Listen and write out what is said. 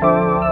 Música